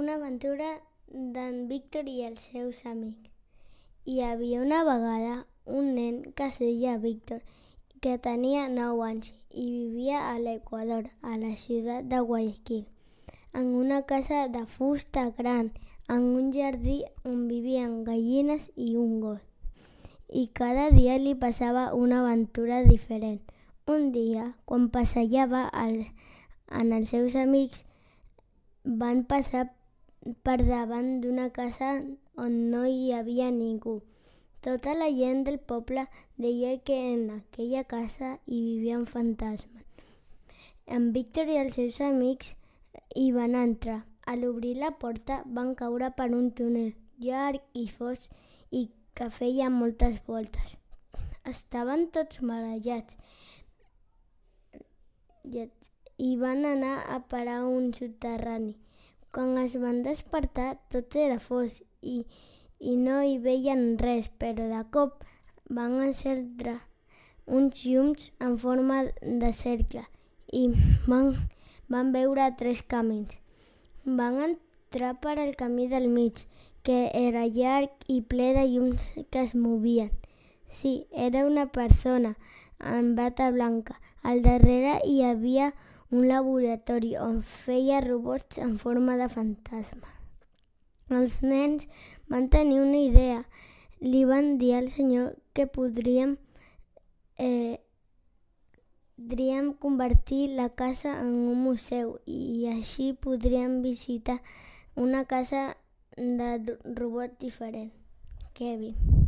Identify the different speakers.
Speaker 1: una aventura d'en Víctor i els seus amics. Hi havia una vegada un nen que es deia Víctor, que tenia 9 anys i vivia a l'Equador, a la ciutat de Guayaquil, en una casa de fusta gran, en un jardí on vivien gallines i un gos. I cada dia li passava una aventura diferent. Un dia, quan passejava el, en els seus amics, van passar per davant d'una casa on no hi havia ningú. Tota la gent del poble deia que en aquella casa hi vivien fantasmes. En Víctor i els seus amics hi van entrar. A l'obrir la porta van caure per un túnel llarg i fos i que feia moltes voltes. Estaven tots marejats i van anar a parar a un soterrani. Quan es van despertar, tot era fos i, i no hi veien res, però de cop van encendre uns llums en forma de cercle i van, van veure tres camins. Van entrar per al camí del mig, que era llarg i ple de llums que es movien. Sí, era una persona amb bata blanca. Al darrere hi havia un laboratori on feia robots en forma de fantasma. Els nens van tenir una idea. Li van dir al senyor que podríem eh, podríem convertir la casa en un museu i així podríem visitar una casa de robot diferent. Kevin.